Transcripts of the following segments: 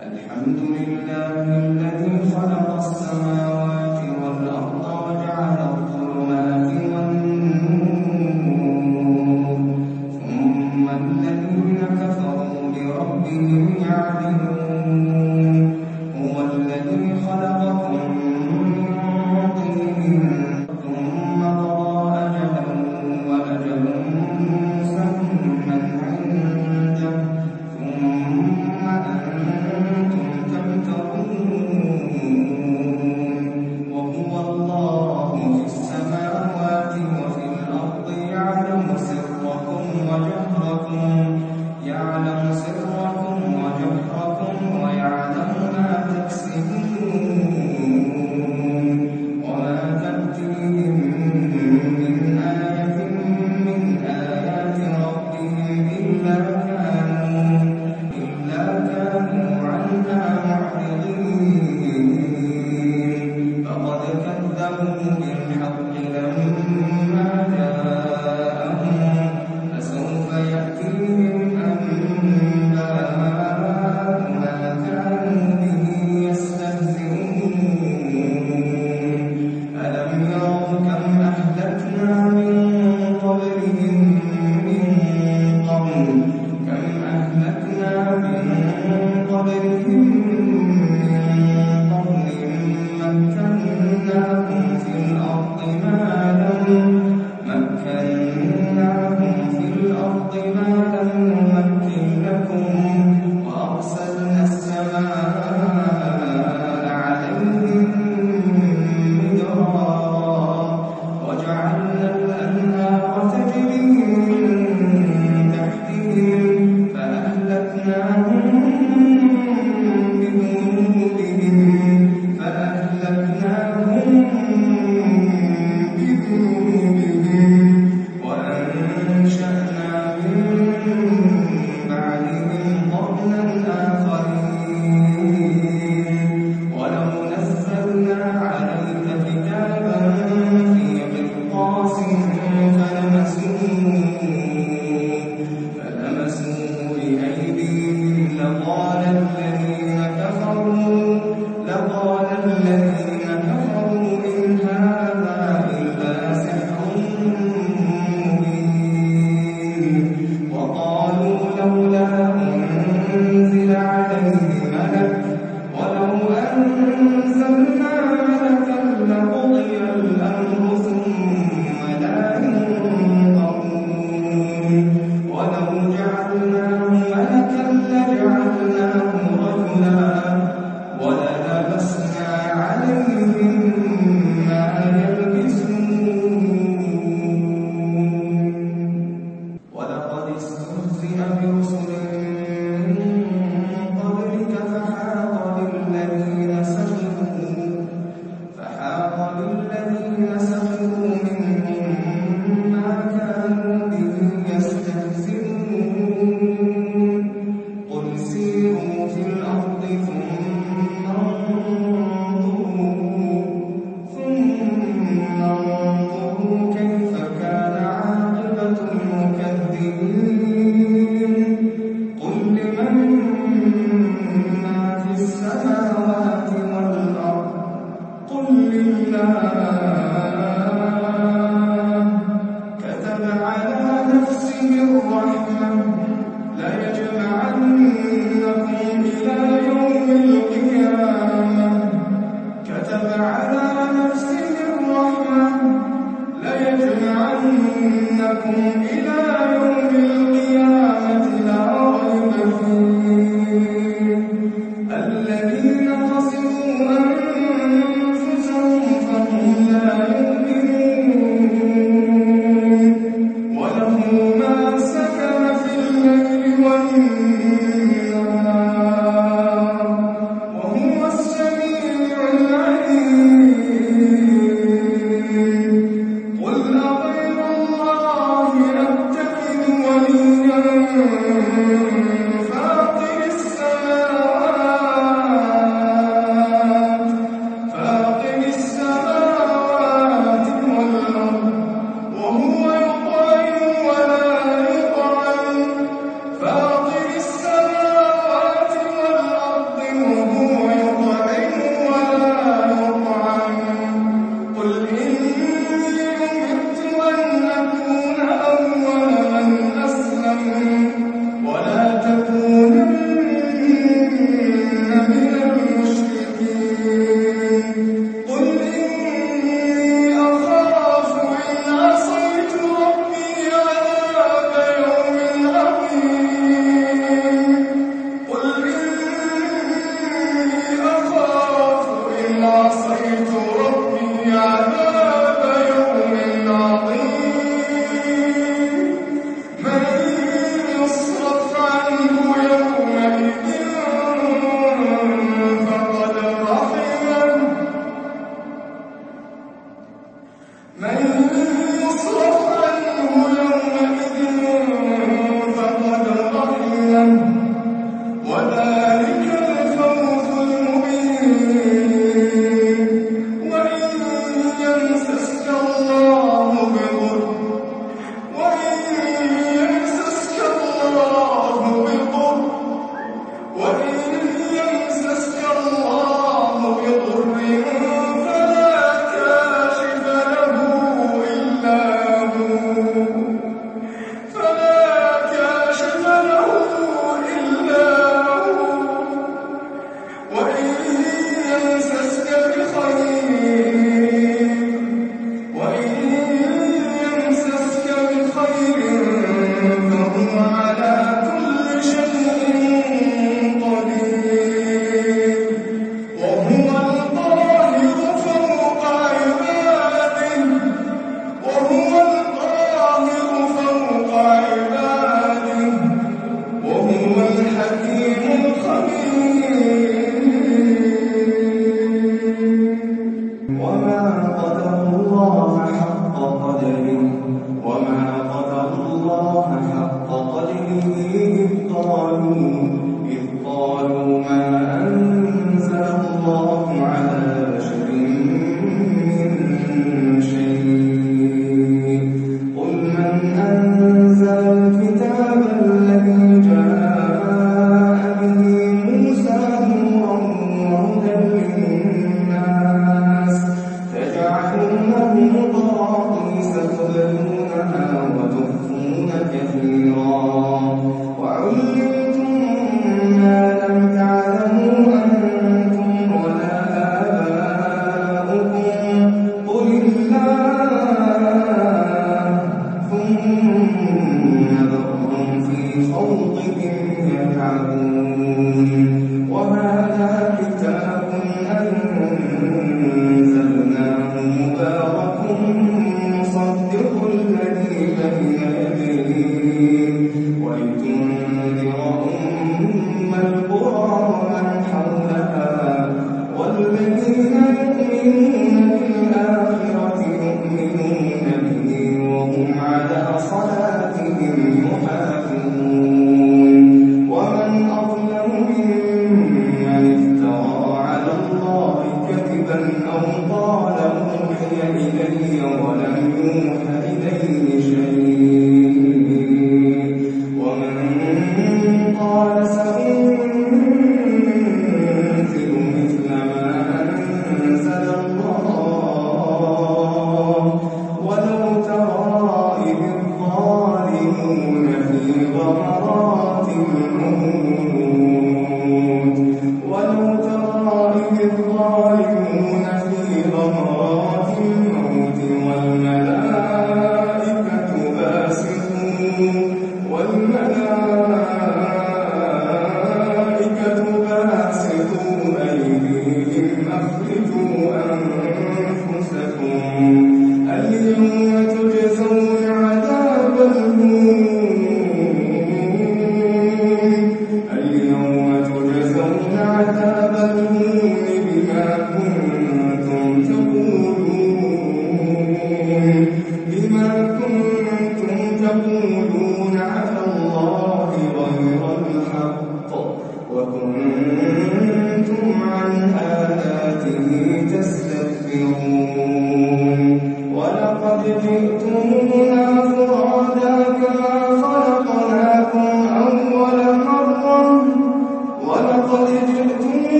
الحمد لله الذي خلق السماوات كم أهلكنا من العزيز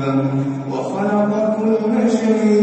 صاحبة وخلق كل شيء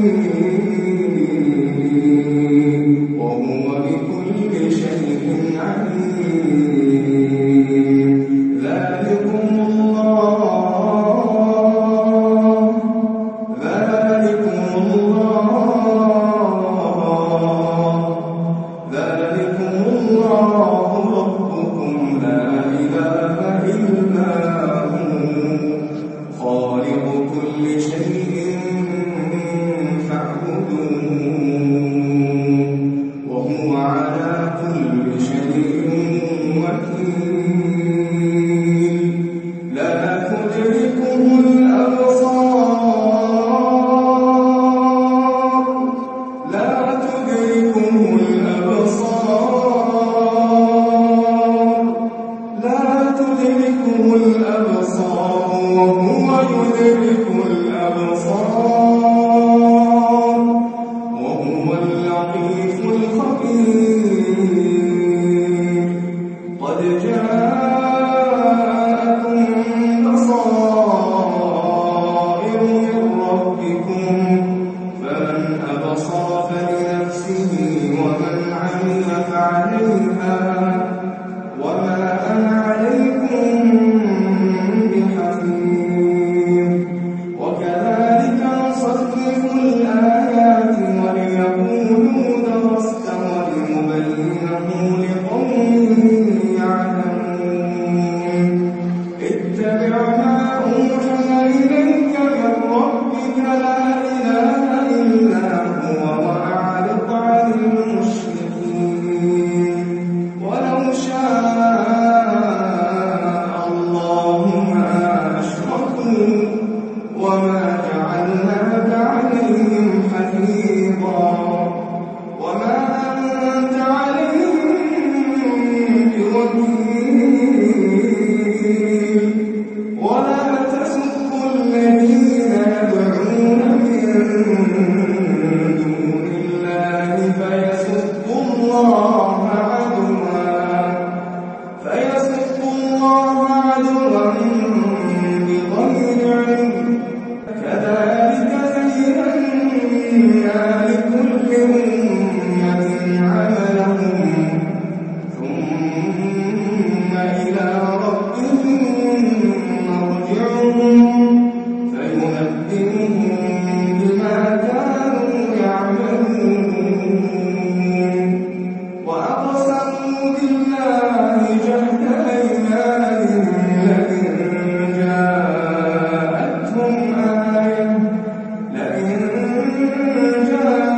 جاءت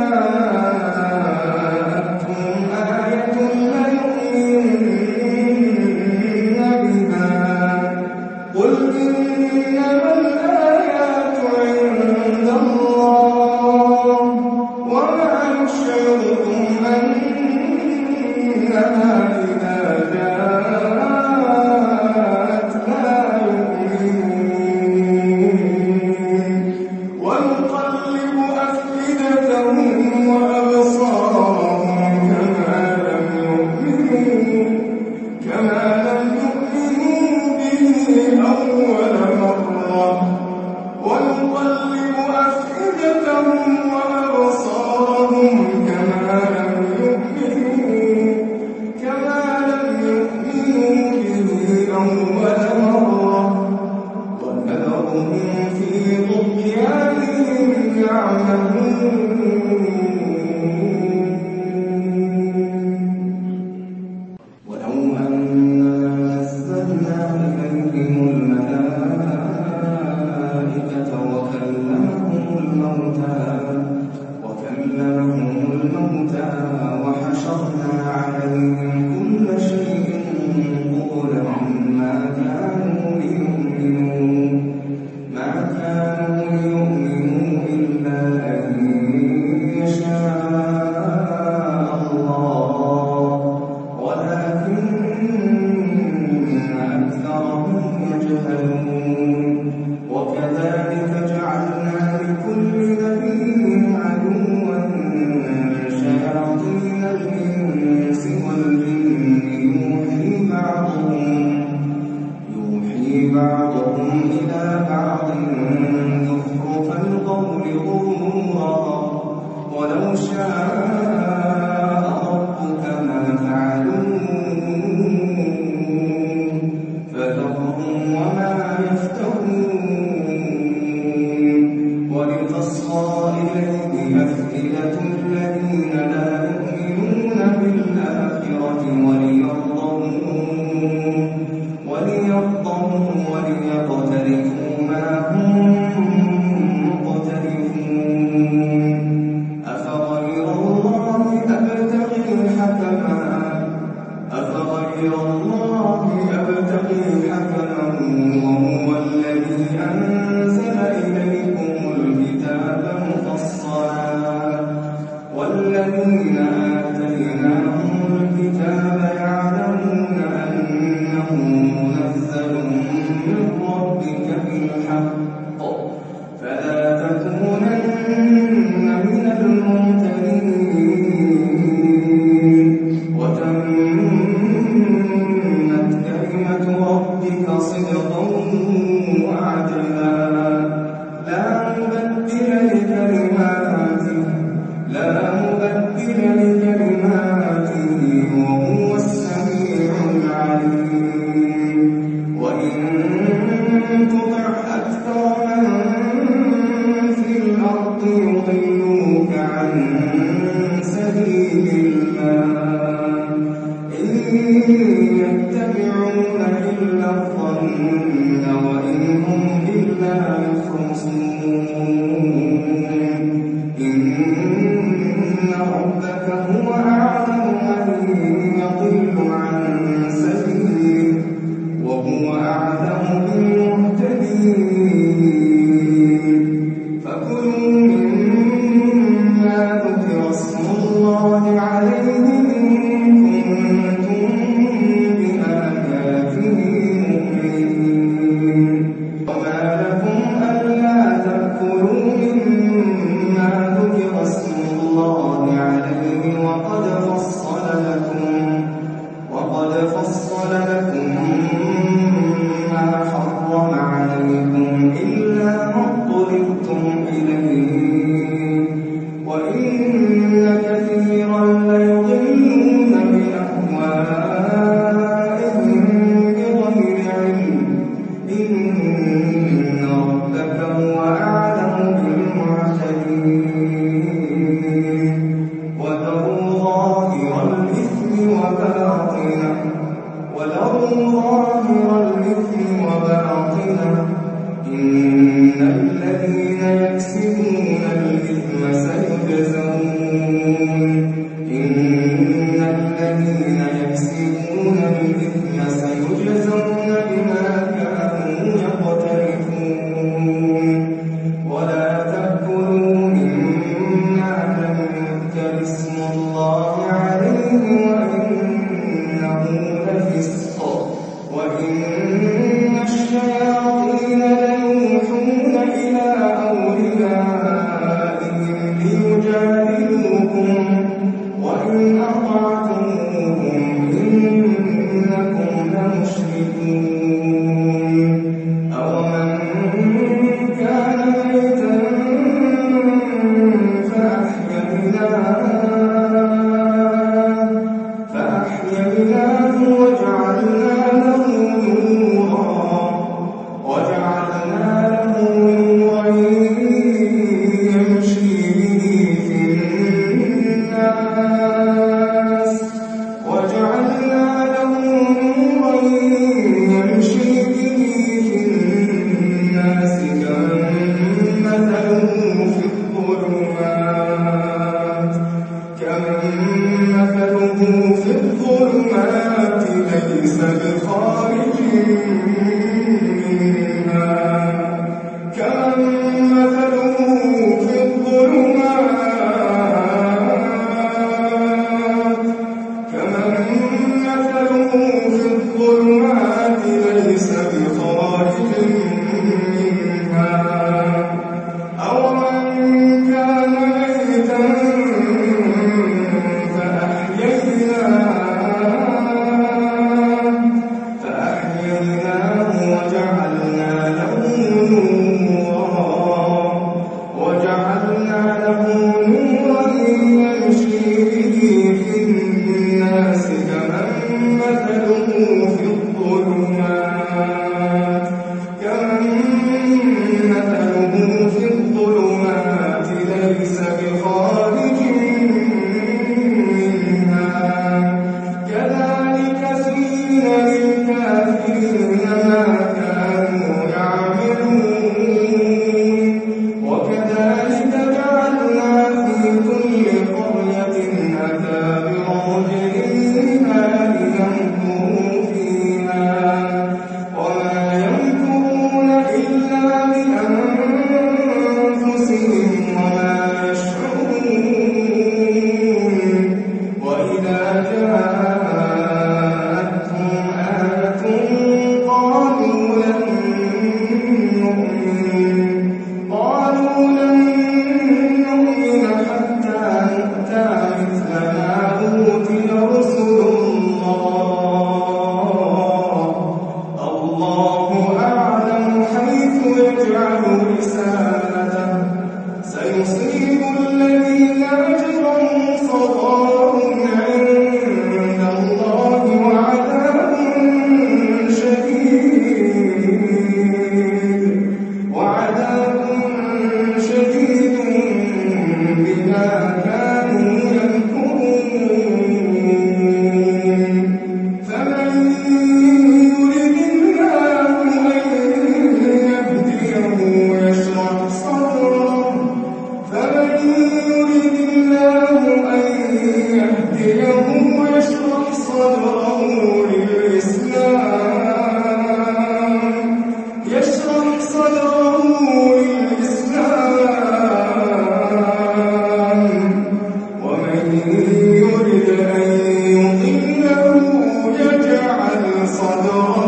Santo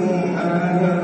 لكم آية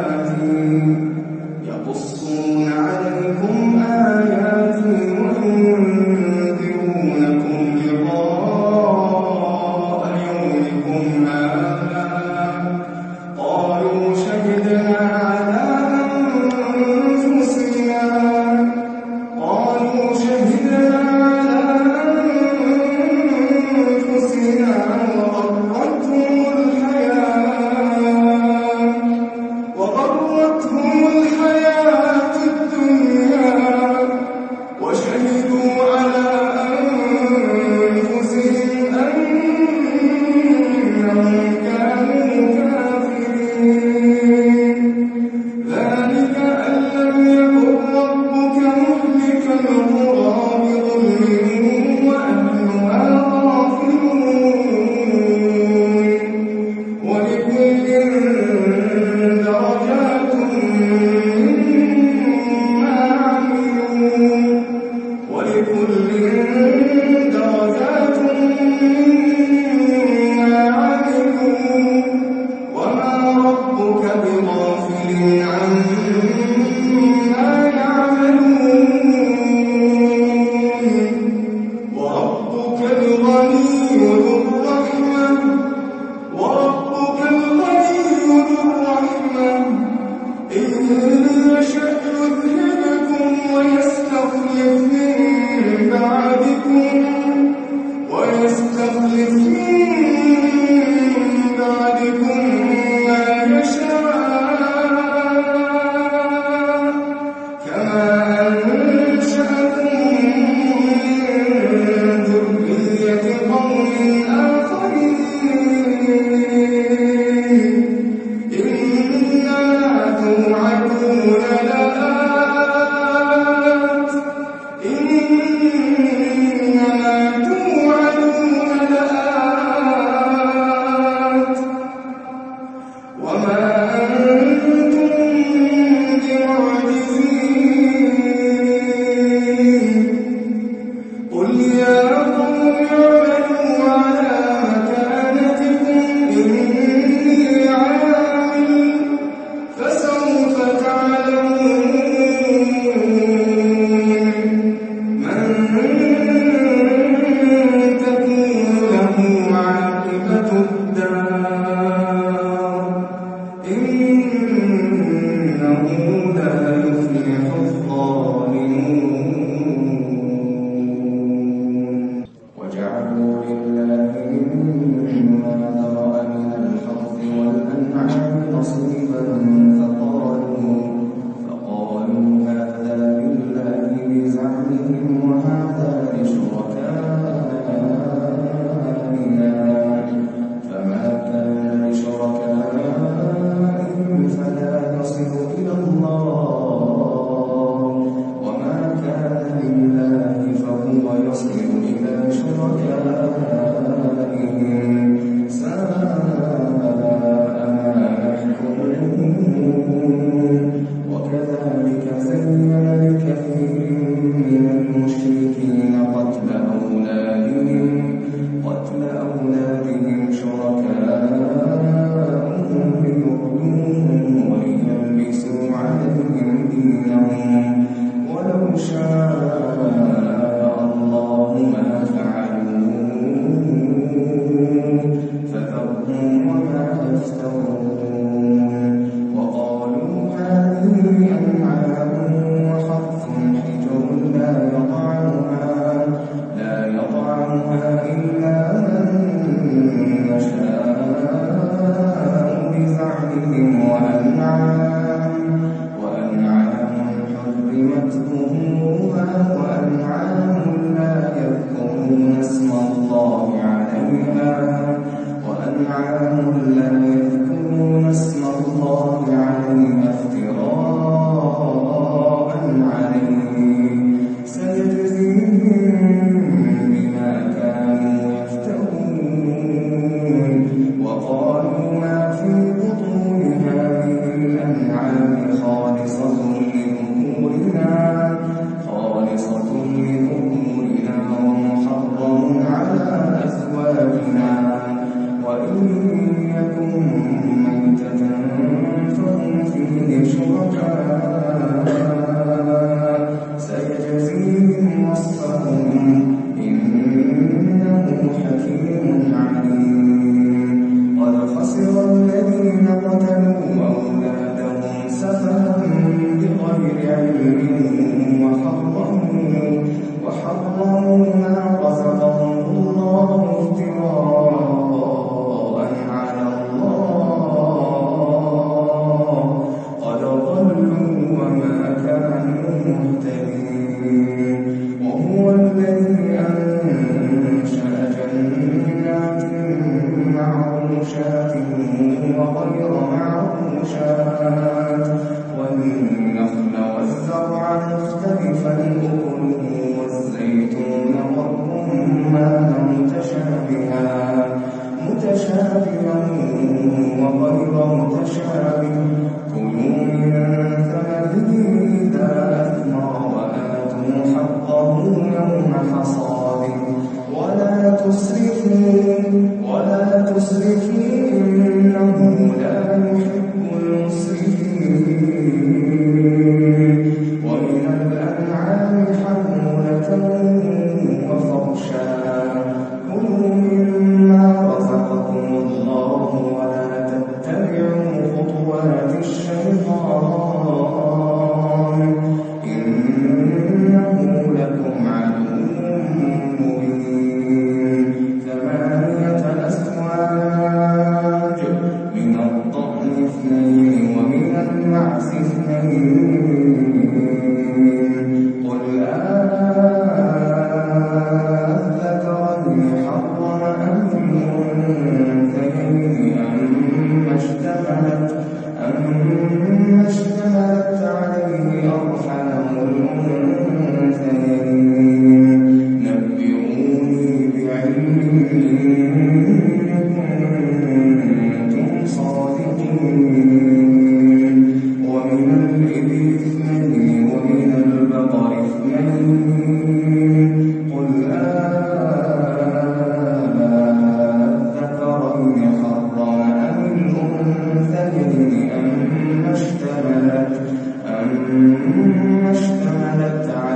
ثم اشتملت على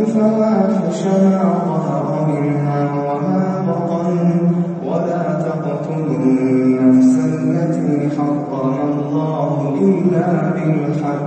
الفواحش ما ظهر منها وما بطن ولا تقتلوا النفس التي حرم الله إلا بالحق.